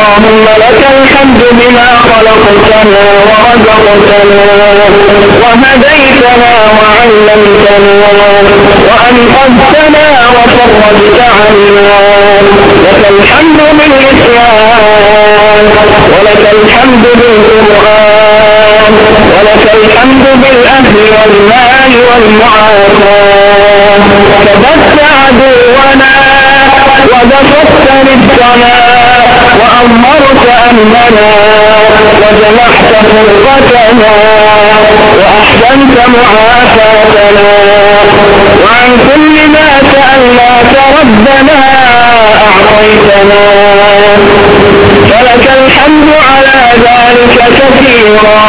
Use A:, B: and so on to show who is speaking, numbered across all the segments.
A: اللهم لك الحمد بما خلقتنا ورزقتنا وهديتنا وعلمتنا وأنقذتنا وفرجت عنا. لك الحمد بالإسلام ولك الحمد بالقرآن ولك الحمد بالأهل والمال والمعافاة. كبت عدونا وبسطت رزقنا وأمرت أمننا وجمعت فرقتنا وأحسنت معافاتنا وعن كل ما سألناك ربنا أعطيتنا فلك الحمد على ذلك كثيرا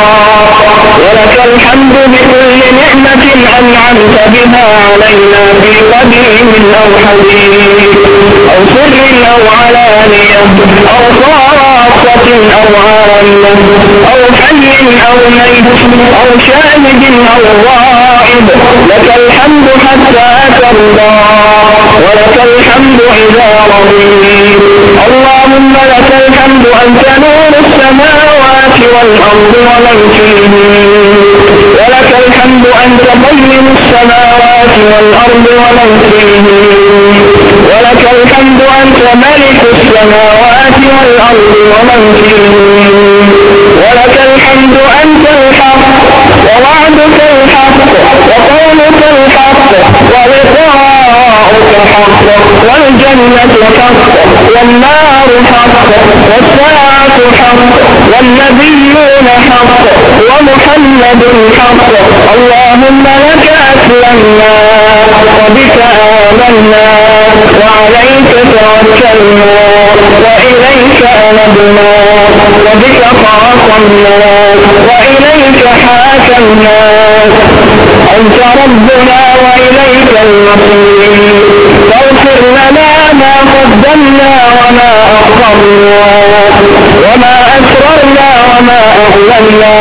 A: ولك الحمد بكل نعمة أنعمت بها علينا في قديم أو حديث. سر أو علانية أو خاصة أو عامة أو حي أو ميت أو شاهد أو غائب. لك الحمد حتى ترضى ولك الحمد إذا رضيت. اللهم لك الحمد أنت نور السماوات والأرض ومن فيهن. ولك الحمد أنت قيم السماوات والأرض ومن فيهن. ولك الحمد أنت ملك السماوات والأرض ومن ولك الحمد أنت الحق ووعدك الحق وقولك الحق ولقاؤك حق والجنة حق والنار حق والساعة حق والنبيون حق ومحمد حق اللهم لك أسلمنا وبك آمنا وعليك توكلنا وإليك أنبنا وبك خاصمنا وإليك حاكمنا. أنت ربنا وإليك المصير. فاغفر لنا ما قدمنا وما أخرنا. وما أسررنا وما أعلنا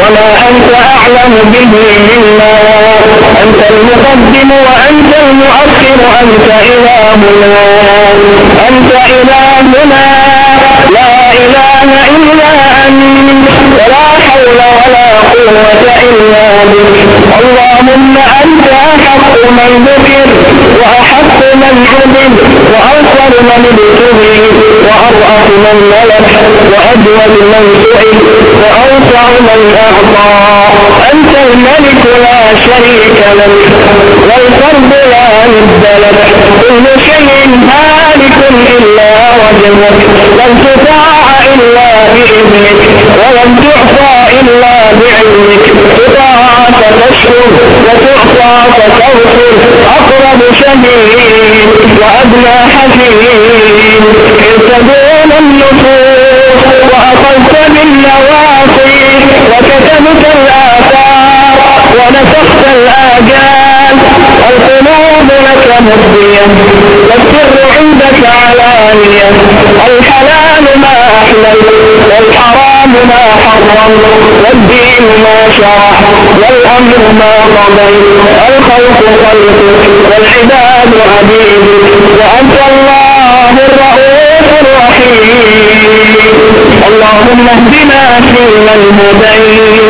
A: وما أنت أعلم به منا. أنت المقدم وأنت المؤخر. أنت إلهنا. أنت إلهنا. إله إلا أنت. ولا حول ولا قوة إلا بك اللهم أنت أحق من ذكر وأحق من عبد وأنصر من ابتغي وأرأف من ملك وأجود من سئل وأوسع من أعطى. أنت الملك لا شريك لك والفرد لا ند لك. كل شيء هالك إلا لن تطاع إلا بإذنك ولن تعصى إلا بعلمك. تطاع فتشكر وتعصى فتغفر أقرب شهيد وأدنى حفيد ارتدون النفوس وأخذت بالنواصي وكتبت الآثار ونسخت الآجال. القلوب لك مهدية والسر عندك علانية الحلال ما أحلل والحرام ما حرم والدين ما شرع والأمر ما قضي الخوف خلقك والعباد عبيدك وأنت الله الرؤوف الرحيم. اللهم اهدنا فيمن هديت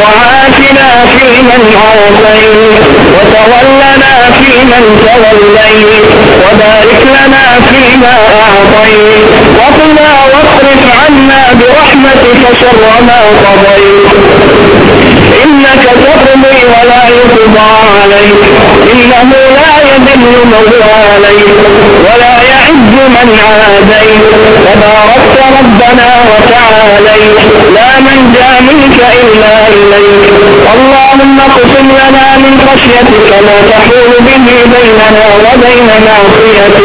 A: وعافنا فيمن عافيت وتولنا فيمن توليت وبارك لنا فيما أعطيت وقنا واصرف عنا برحمتك شر ما قضيت. إنك تقضي ولا يقضى عليك. إنه لا يذل من واليت ولا يعز من عاديت تباركت ربنا وتعاليت لا من جاء منك إلا إليك. اللهم اقسم لنا من خشيتك ما تحول به بيننا وبين معصيتك.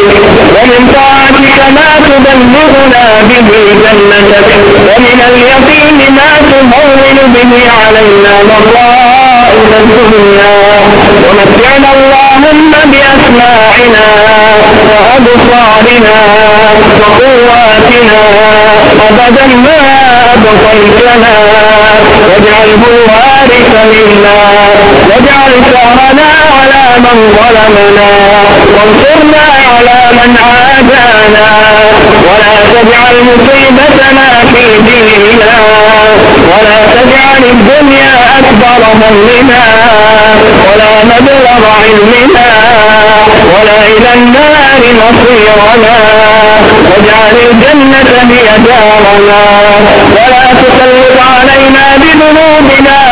A: ومن طاعتك ما تبلغنا به جنتك. ومن اليقين ما تهون به علينا مصائب الدنيا. ومتعنا اللهم بأسماعنا وأبصارنا وقواتنا. أبدا ما أبقيتنا واجعله الوارث منا. واجعل ثأرنا على من ظلمنا. وانصرنا على من عادانا. ولا تجعل مصيبتنا في ديننا. ولا تجعل الدنيا أكبر همنا ولا مبلغ علمنا ولا إلى النار مصيرنا. واجعل الجنة هي دارنا ولا تسلط علينا بذنوبنا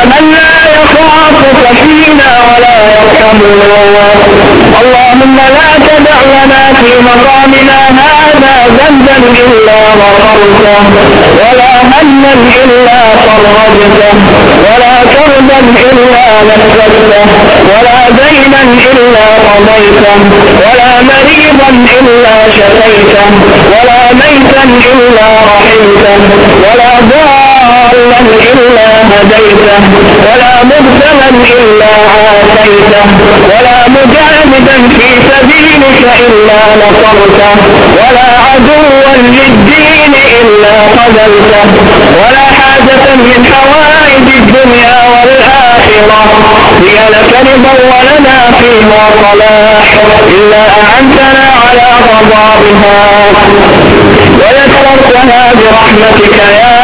A: فينا ولا يرحمنا اللهم لا تدع لنا في مقامنا هذا ذنبا إلا غفرته ولا هما إلا فرجته ولا كربا إلا نفسته ولا دينا إلا قضيته ولا مريضا إلا شفيته ولا ميتا إلا رحمته ولا ضالا إلا هديته ولا مبتلا إلا عافيته ولا مجاهدا في سبيلك إلا نصرته ولا عدوا للدين إلا خذلته ولا حاجة من حوائج الدنيا والآخرة هي لك رضا ولنا فيها صلاح إلا أعنتنا على قضائها ويسرتها برحمتك يا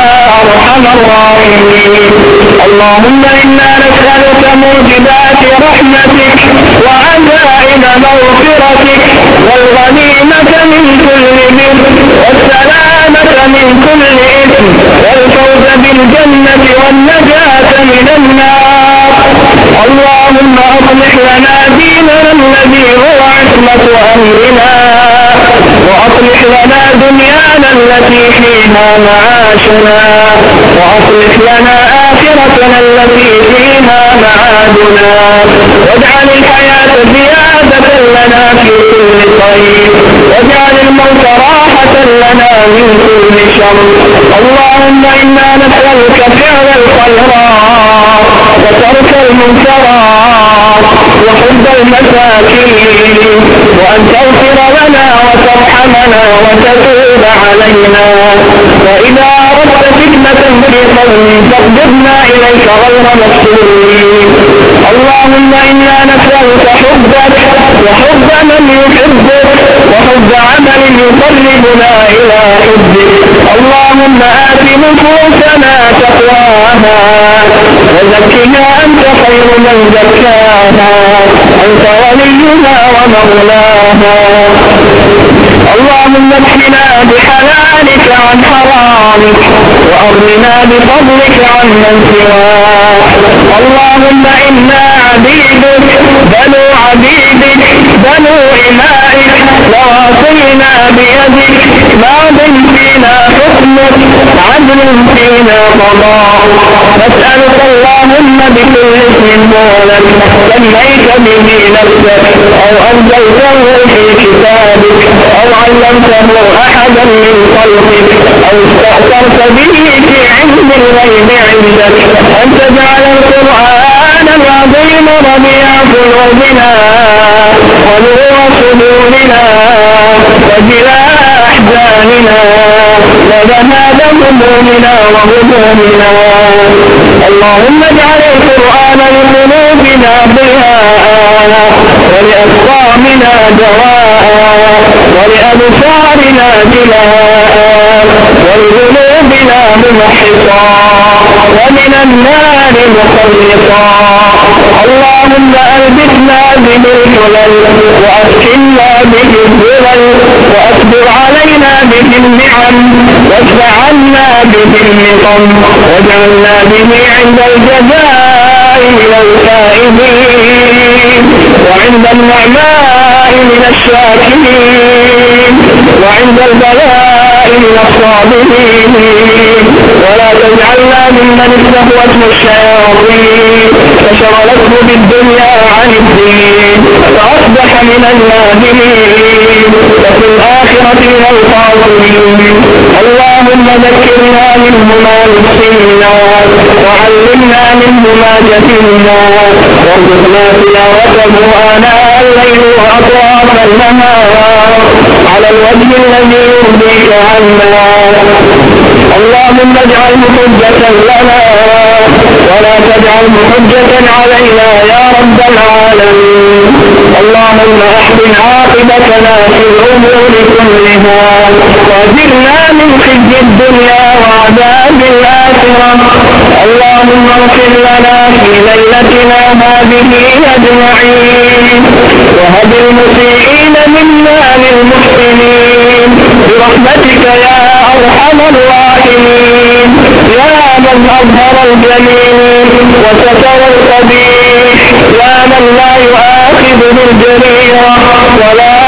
A: أرحم الراحمين. اللهم إنا نسألك موجبات رحمتك وعزائم مغفرتك والغنيمة من كل بر. معاشنا وأصلح لنا آخرتنا التي فيها معادنا واجعل الحياة زيادة لنا في كل خير واجعل الموت راحة لنا من كل شر اللهم إنا نسألك فعل الخيرات وترك المنكرات وحب المساكين وأن تغفر لنا وترحمنا وتتوب علينا. وإذا أردت فتنة في قوم فاقبضنا إليك غير مفتونين اللهم إنا نسألك حبك وحب من يحبك وحب عمل يقربنا إلى حبك. اللهم آت نفوسنا تقواها وزكها أنت خير من زكاها. أنت وليها ومولاها. اللهم اكفنا بحلالك عن حرامك وأغننا بفضلك عن من سواك. اللهم إنا عبيدك بنو عبيدك بنو إمائك نواصينا بيدك ماض فينا حكمك عدل فينا قضاء نسألك اللهم بكل اسم هو سميت به نفسك أو أنزلته في كتابك أو علمته أحدا من خلقك أو استأثرت به في علم الغيب عندك. أن تجعل القرآن العظيم ربيع قلوبنا ونور صدورنا وجلاء أحزاننا وذهاب همومنا وغمومنا اللهم اجعل القرآن لقلوبنا ضياء ولأسقامنا دواء ولأبصارنا جلاء ولقلوبنا ممحصا ومن النار مخلصا. اللهم ألبسنا به الحلل وأسكنا به الظلل وأصبر علينا به النعم. وادفع عنا به النقم واجعلنا به عند الجزاء من الفائزين. وعند النعماء من الشاكرين. وعند البلاء من الصابرين. تجعلنا ممن استهوته الشياطين فشغلته بالدنيا عن الدين فأصبح من النادمين وفي من الخاسرين اللهم ذكرنا منه ما نسينا وعلمنا منه ما جهلنا وارزقنا تلاوته آناء الليل وأطراف النهار على الوجه الذي يرضيك عنا. اللهم اجعله حجة لنا ولا تجعل تجعلهم حجة علينا يا رب العالمين. اللهم أحسن عاقبتنا في الأمور واجرنا من خزي الدنيا وعذاب الآخرة. اللهم اغفر لنا في ليلتنا هذه أجمعين. وهب المسيئين منا للمحسنين. برحمتك يا أرحم الراحمين. يا من أظهر الجميل وستر القبيح. يا من لا يؤاخذ بالجريرة ولا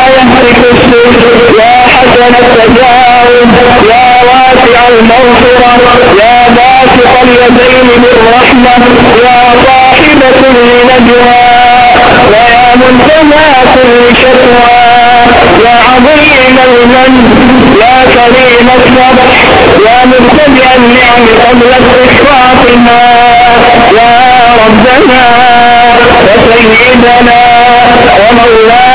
A: يا حسن التجاوز يا واسع المغفرة يا باسط اليدين بالرحمة يا صاحب كل نجوى ويا منتهى كل شكوى يا عظيم المن يا كريم الصبح يا مبتدئ النعم قبل استشراقها يا ربنا وسيدنا ومولانا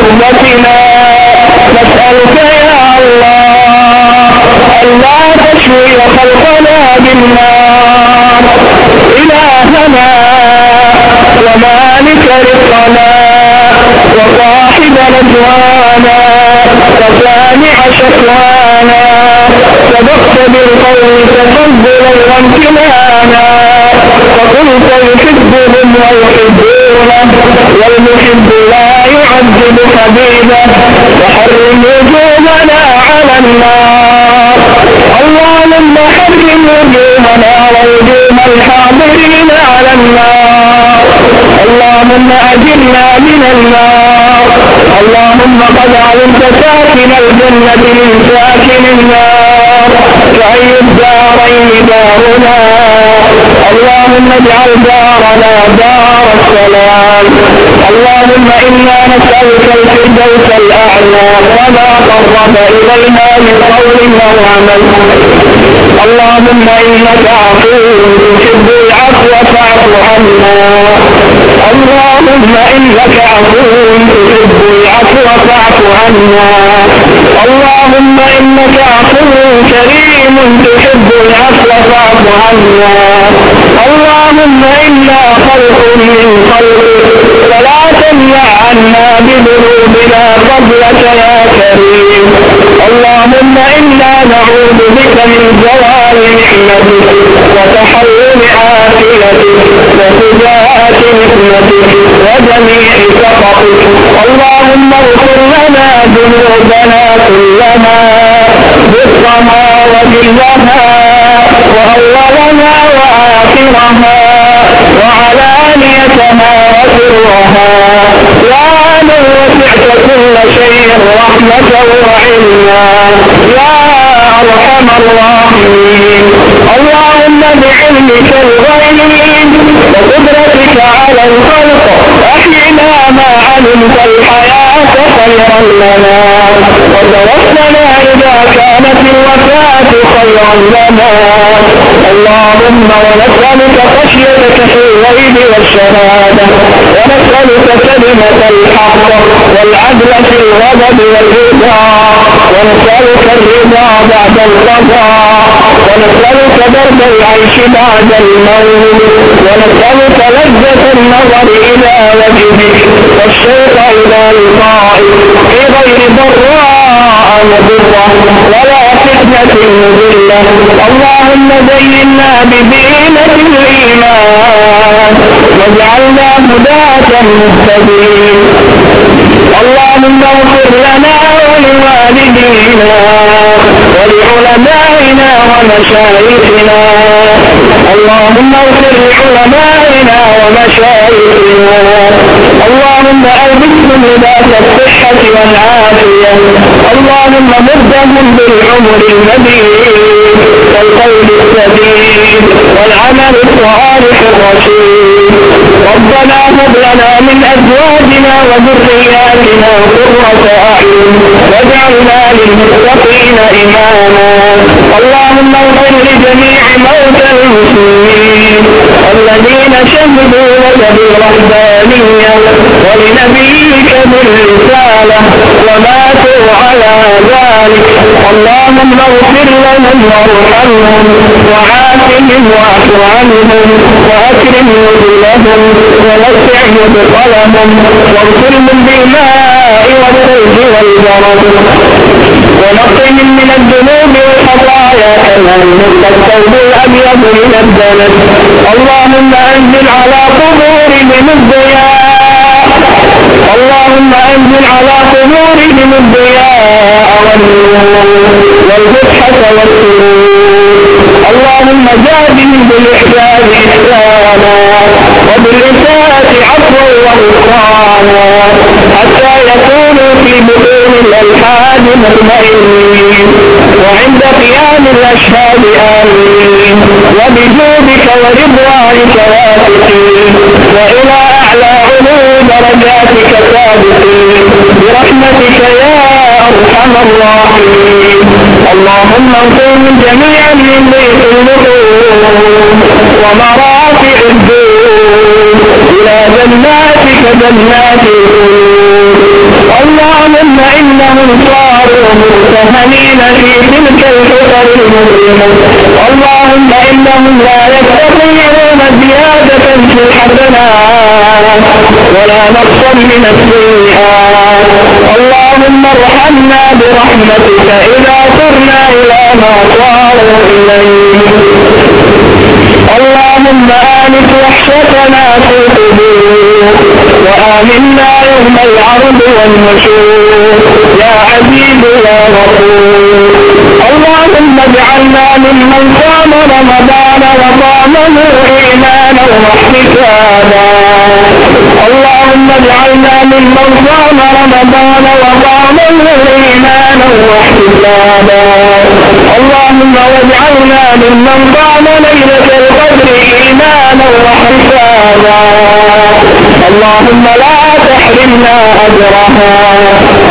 A: رغبتنا نسألك يا الله ألا تشوي خلقنا بالنار إلهنا ومالك رزقنا وصاحب نجوانا وسامع شكوانا. صدقت بالقول تفضلا وامتنانا وقلت يحبهم ويحبونه حبيبه وحرم وجوهنا على النار. اللهم حرم وجوهنا ووجوه الحاضرين على النار. اللهم أجرنا من النار. اللهم قد علمت ساكن الجنة من ساكن النار. فأي الدارين دارنا. اللهم اجعل دارنا دار السلام. اللهم إنا نسألك الفردوس الأعلى وما قرب إليها من قول أو عمل اللهم إنك عفو تحب العفو فاعف عنا. اللهم إنك عفو تحب العفو فاعف عنا. اللهم إنك عفو كريم تحب العفو فاعف عنا اللهم إنا خلق من خلقك فلا تمنع عنا بذنوبنا فضلك يا كريم. اللهم إنا نعوذ بك من زوال نعمتك وتحول عافيتك وفجاءة نعمتك وجميع سخطك. اللهم اغفر لنا ذنوبنا كلها. دقها وجلها وأولها وآخرها وعلانيتها وسرها يا من وسعت كل شيء رحمة وعلما يا أرحم الراحمين اللهم بعلمك الغيب وقدرتك على الخلق أحينا ما علمت الحياة خيرا لنا وتوفنا إذا الوفاة خيرا لنا. اللهم ونسألك خشيتك في الغيب والشهادة ونسألك كلمة الحق والعدل في الغضب والرضا ونسألك الرضا بعد القضاء ونسألك درب العيش بعد الموت ونسألك لذة النظر إلى وجهك والشوق إلى لقائك في غير ضراء مضرة ولا فتنة مضلة اللهم زينا بزينة الإيمان واجعلنا هداة مهتدين اللهم اغفر لنا ولوالدينا ولعلمائنا ومشايخنا. اللهم اغفر لعلمائنا ومشايخنا. اللهم البسهم لباس الصحة والعافية. اللهم مدهم بالعمر المديد والقول السديد والعمل الصالح الرشيد. ربنا هب لنا من أزواجنا وذرياتنا قرة أعين واجعلنا للمتقين إماما. اللهم اغفر لجميع موتى المسلمين الذين شهدوا لك بالرحمانية ولنبيك بالرسالة وماتوا على ذلك. اللهم اغفر لهم وارحمهم. وعافهم واعف عنهم واكرم نزلهم ووسع مدخلهم واغفرهم بالماء والثلج والبرد ونقهم من الذنوب والخطايا كما ينقى الثوب الأبيض من الدنس. اللهم أنزل على قبورهم الضياء اللهم أنزل على قبورهم الضياء والنور والفتحة والسرور. اللهم زادهم بالاحسان إحسانا وبالإساءة عفوا وغفرانا حتى يكونوا في بطون الألحاد مطمئنين. وعند قيام الأشهاد آمين. وبجودك ورضوانك واثقين وإلى أعلى علو درجاتك ثابتين. برحمتك يا أرحم الراحمين. اللهم انقذ جميعا من ضيق النفوس ومرافع الدين إلى جناتك جنات اللهم إنهم صاروا متهمين في تلك الحفر المسلمة اللهم إنهم لا يستطيعون زيادة في الحسنات ولا نقصا من السيئات اللهم ارحمنا برحمتك إذا صرنا إلى ما صاروا إليه اللهم آنس وحشتنا في القبور وآمنا يوم العرض والنشور. يا عزيز يا غفور. اللهم اجعلنا ممن صام رمضان وقامه إيمانا واحتسابا. اللهم اجعلنا ممن صام رمضان وقامه إيمانا واحتسابا. اللهم واجعلنا ممن قام ليلة القدر إيمانا واحتسابا اللهم لا تحرمنا أجرها.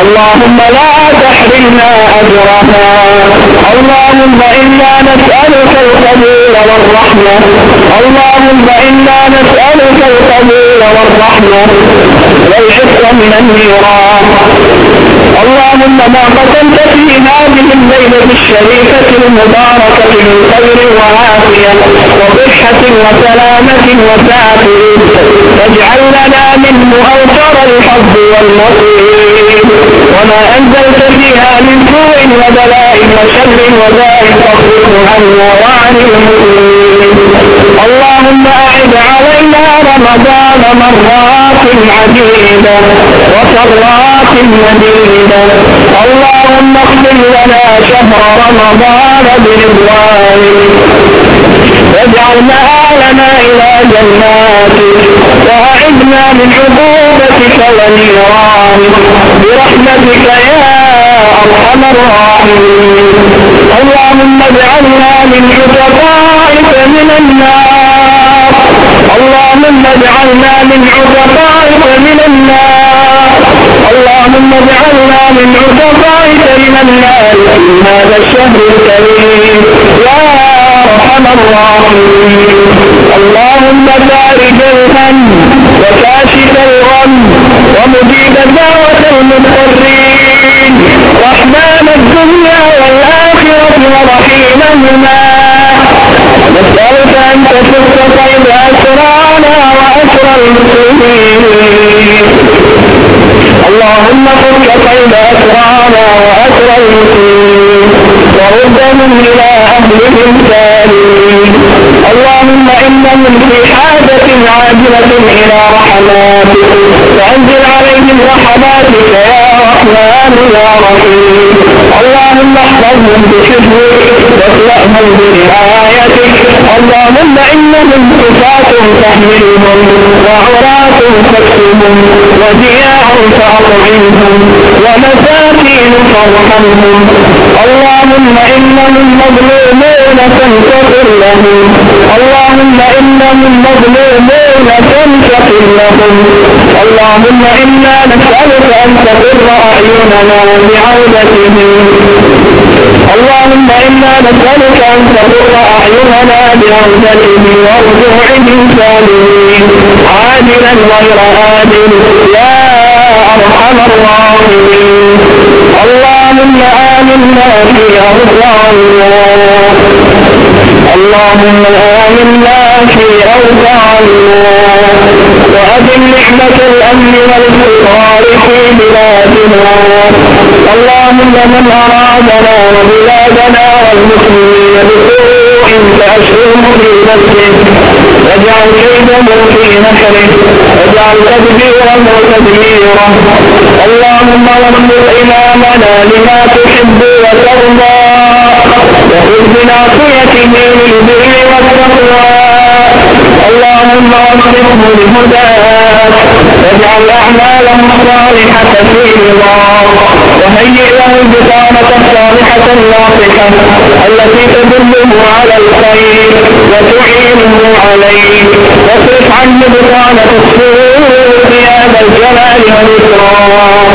A: اللهم لا تحرمنا أجرها. اللهم إنا نسألك القبول والرحمة. اللهم إنا نسألك القبول والرحمة والعفو من النيران اللهم ما قتلت في هذه الليلة الشريفة المباركة من خير وعافية وصحة وسلامة وسعة واجعل لنا منه أوفر الحظ والنصيب وما أنزلت فيها من سوء وبلاء وشر وداء فاصرفه عنا وعن المسلمين. اللهم أعد رمضان مرات عديدة وكرات مديدة اللهم اغفر لنا شهر رمضان برضوانك واجعل مآلنا إلى جناتك وأعذنا من عقوبتك ونيرانك برحمتك يا أرحم الراحمين اللهم اجعلنا من عتقائك من النار اللهم اجعلنا من عتقائك من النار اللهم اجعلنا من عتقائك من النار في هذا الشهر الكريم. يا أرحم الراحمين. اللهم بارك الهم وكاشف الغم ومجيب دعوة المضطرين. رحمن الدنيا والآخرة ورحيمهما. طيب أسرانا وأسر المسلمين وردهم إلى اللهم إنهم في حاجة عاجلة إلى رحماتك. فأنزل عليهم رحماتك يا رحمن يا رحيم. اللهم احفظهم بحفظك واخلقهم برعايتك اللهم إنهم صفات تحملهم وعراة تكسبهم وجياع فأطعمهم ومساكين فارحمهم اللهم إنهم مظلومون فانتصر لهم. اللهم إنهم مظلومون فانتصر لهم. اللهم إنا نسألك أن تقر أعيننا بعودتهم اللهم إنا نسألك أن تقر أعيننا بعودتهم ورجوعهم سالمين عاجلا غير آجل يا أرحم الراحمين. اللهم اللهم آمنا في أوطاننا اللهم آمنا في أوطاننا وأدم نعمة الأمن والاستقرار في بلادنا. اللهم من أرادنا وبلادنا والمسلمين. بسوء فأشغله في نفسه واجعل كيده في نحره واجعل تدبيره تدميره اللهم وفق إمامنا لما تحب وترضى وخذ بناصيته للبر والتقوى. اللهم وفقه لهداك واجعل اعماله صالحة في رضاك وهيئ له البطانة الصالحة الناصحة التي تدله على الخير وتعينه عليه. واصرف عنه بطانة السوء يا ذا الجلال والإكرام.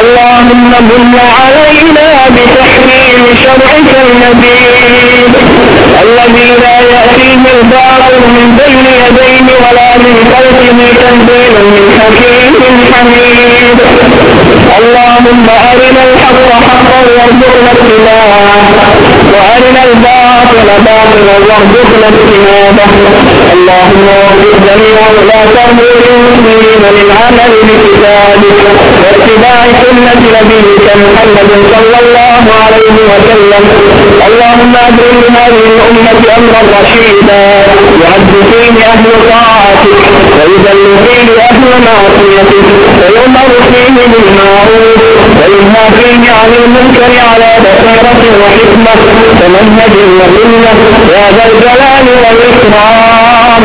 A: اللهم من علينا بتحكيم شرعك المبين الذي لا يأتيه الباطل من بين يديه ولا من خلفه تنزيل من حكيم حميد. اللهم أرنا الحق حقا وارزقنا اتباعه. وأرنا الباطل باطلا وارزقنا اجتنابه. اللهم وفق جميع ولاة أمور المسلمين للعمل بكتابك. واتباع سنة نبيك محمد صلى الله عليه وسلم. اللهم أبرم هذه الأمة أمرا رشيدا. يعز فيه أهل طاعتك ويذل فيه أهل معصيتك ويؤمر فيه بالمعروف وينهى فيه عن المنكر على بصيرة وحكمة. ومنهج وسنة يا ذا الجلال والإكرام.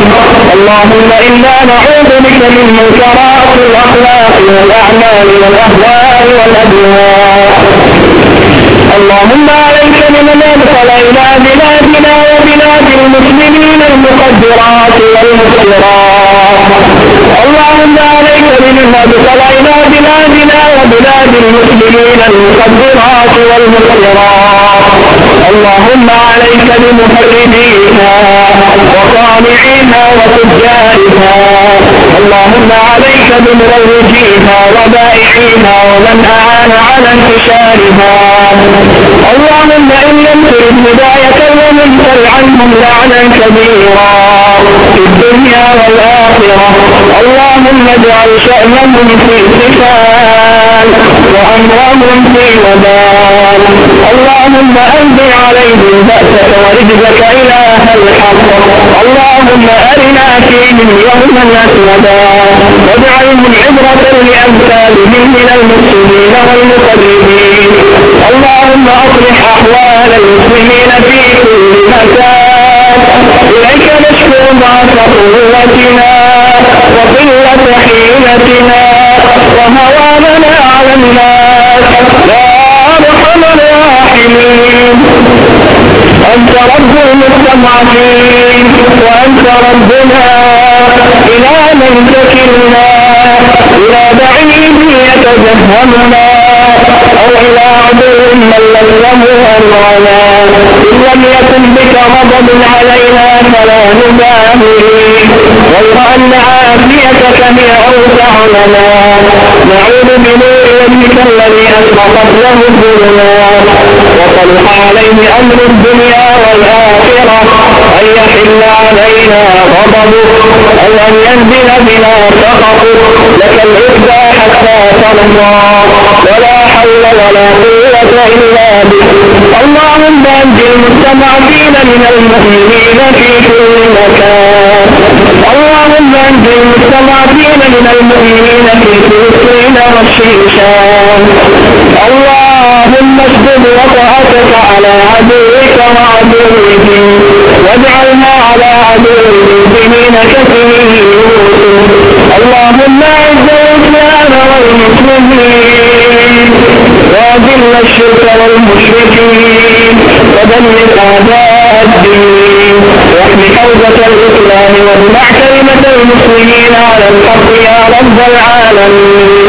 A: اللهم إنا نعوذ بك من منكرات الأخلاق والأعمال والأهواء والأدواء. اللهم عليك بمن ادخل إلى بلادنا وبلاد المسلمين المقدرات والمسكرات. اللهم عليك ادخل إلى بلادنا وبلاد المسلمين المقدرات والمسكرات اللهم عليك بمحرميها وصانعيها وتجارها اللهم عليك بمروجيها وبائعيها ومن أعان على انتشارها. اللهم إن لم ترد هداية ومنزل عنهم لعنا كبيرا. في الدنيا والآخرة اللهم اجعل شأنهم في سفال وأمرهم في وبال اللهم أنزل عليهم بأسك ورجزك إله الحق. اللهم أرنا فيهم يوما أسودا. واجعلهم عبرة لأمثالهم من المسلمين والمقربين. اللهم أصلح أحوال المسلمين في كل مكان. إليك نشكو ضعف قوتنا وقلة حيلتنا وهواننا على الناس. يا أرحم الراحمين. أنت رب المستضعفين وأنت ربنا إلى من تكلنا إلى بعيد يتجهمنا أو إلى عدو من لم يمه إن لم يكن بك غضب علينا فلا نبالي غير أن عافيتك هي أوسع لنا نعوذ بنور وجهك الذي أسقطت له الظلمات وصلح عليه أمر الدنيا والآخرة. أن يحل علينا غضبك أو أن ينزل بنا سخطك لك العزى حتى ترضى. ولا حول ولا قوة اللهم أنزل المستضعفين من المؤمنين في كل مكان. اللهم أنزل المستضعفين من المؤمنين في فلسطين والشيشان اللهم اشدد وطأتك على عدوك وعدوهم. واجعلها على العالمين.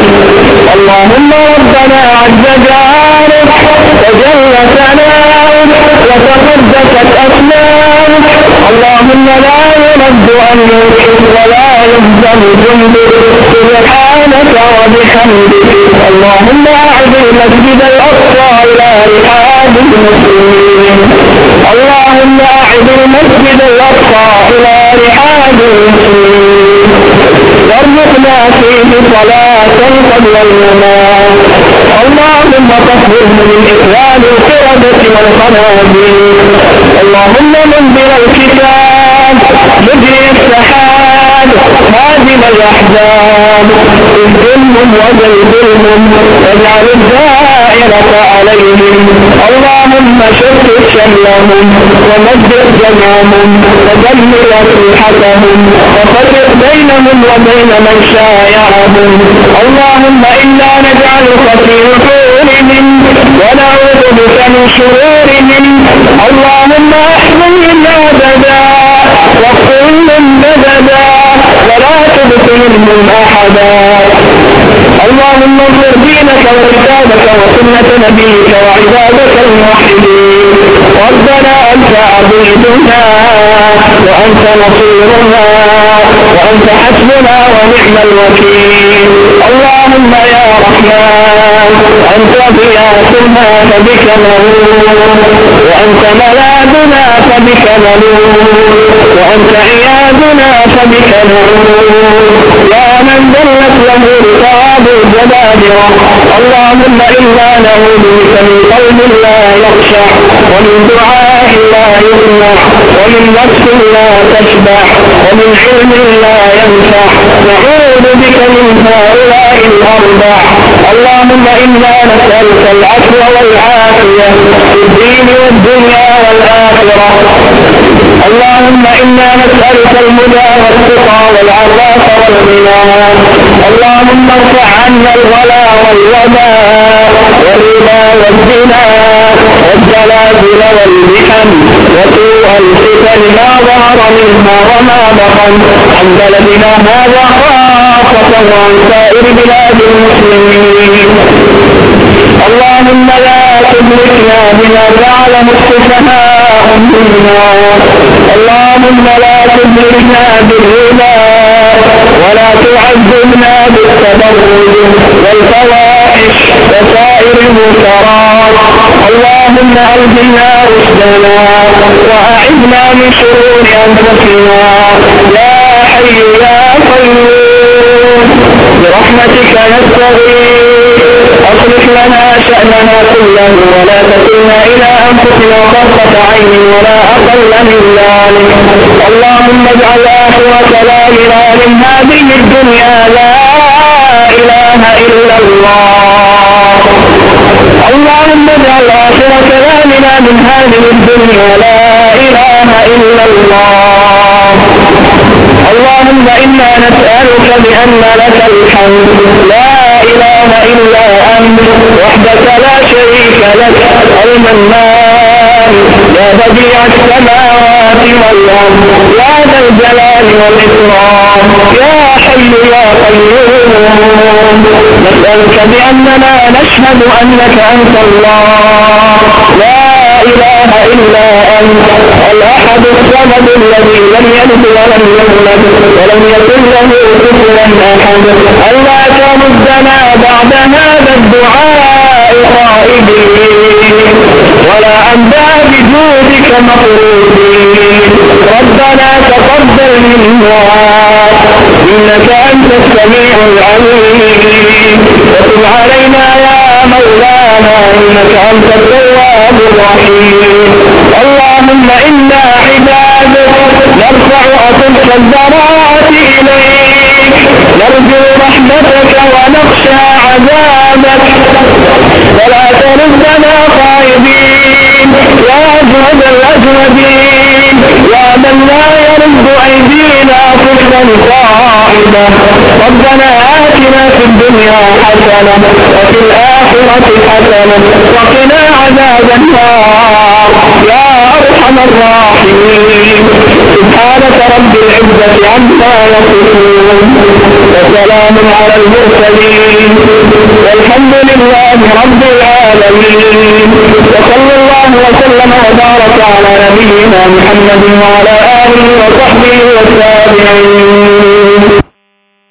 A: اللهم ربنا عز جارك وجل ثناؤك وتقدست اسماؤك اللهم لا يرد أمرك ولا يهزم جندك. سبحانك وبحمدك. اللهم اعز المسجد الأقصى رحاب المسلمين. اللهم أعد المسجد الأقصى إلى رحاب المسلمين. وارزقنا فيه صلاة قبل الممات اللهم طهره من إخوان القردة والقنابل اللهم منزل الكتاب مجري السحاب هادم الأحزاب. اهدمهم وزلزلهم واجعل عليهم. اللهم شتت شملهم ومزق جمعهم ودمر أسلحتهم وفرق بينهم وبين من شايعهم. اللهم إنا نجعلك في نحورهم ونعوذ بك من شرورهم. اللهم احملهم أبدا واغفرهم بددا ولا تبقلهم أحدا. اللهم انصر دينك وكتابك وسنة نبيك وعبادك الموحدين. ربنا أنت عبيدنا وأنت نصيرنا وأنت حسبنا ونعم الوكيل. اللهم يا رحمن أنت ضياءنا فبك نعود وأنت ملاذنا فبك نلوذ وأنت عيادنا فبك يا من دلت له رقاب الجبابرة. اللهم إنا نعوذ بك من قلب لا يخشع ومن دعاء لا يسمع ومن نفس لا تشبع ومن علم لا ينفع. نعوذ بك من هؤلاء اللهم إنا نسألك العفو والعافية في الدين والدنيا والآخرة. اللهم إنا نسألك الهدى والتقى والعفاف والغنى. اللهم ارفع عنا الغلا والوباء والربا والزنا والزلازل والمحن وسوء الفتن ما ظهر منها وما بطن. عن بلدنا هذا وعن سائر بلاد المسلمين. اللهم لا تدركنا بما فعله السفهاء منا. اللهم لا تدركنا بالربا ولا تعذبنا بالتبرج والفواحش وسائر المنكرات اللهم ألهمنا رشدنا وأعذنا من شرور أنفسنا. يا حي يا قيوم. برحمتك نستغيث. أصلح لنا شأننا كله ولا تكلنا إلى أنفسنا طرفة عين ولا أقل من ذلك. اللهم اجعل آخر كلامنا من هذه الدنيا لا إله إلا الله. اللهم اجعل آخر كلامنا من هذه الدنيا لا إله إلا الله. بأن لك الحمد. لا إله إلا أنت وحدك لا شريك لك المنان. يا بديع السماوات والأرض يا ذا الجلال والإكرام يا حي يا قيوم. نسألك بأننا نشهد أنك أنت الله. لا إله إلا أنت الأحد الصمد الذي لم يلد ولم يولد ولم يكن له كفوا أحد. ألا تردنا بعد هذا الدعاء خائبين ولا أنبا بجودك مطلوبين ربنا تقبل منا إنك أنت السميع العليم. وتب علينا يا مولانا إنك أنت التواب الرحيم. البراءة إليك. نرجو رحمتك ونخشى عذابك. ولا تردنا خائبين. يا أجود الأجودين. يا من لا يرد أيدينا كفرا قائمة ربنا آتنا في الدنيا حسنة وفي الآخرة حسنة وقنا عذاب النار. يا أرحم الراحمين. رب العزة عما يصفون وسلام على المرسلين والحمد لله رب العالمين وصلى الله وسلم وبارك على نبينا محمد وعلى آله وصحبه والتابعين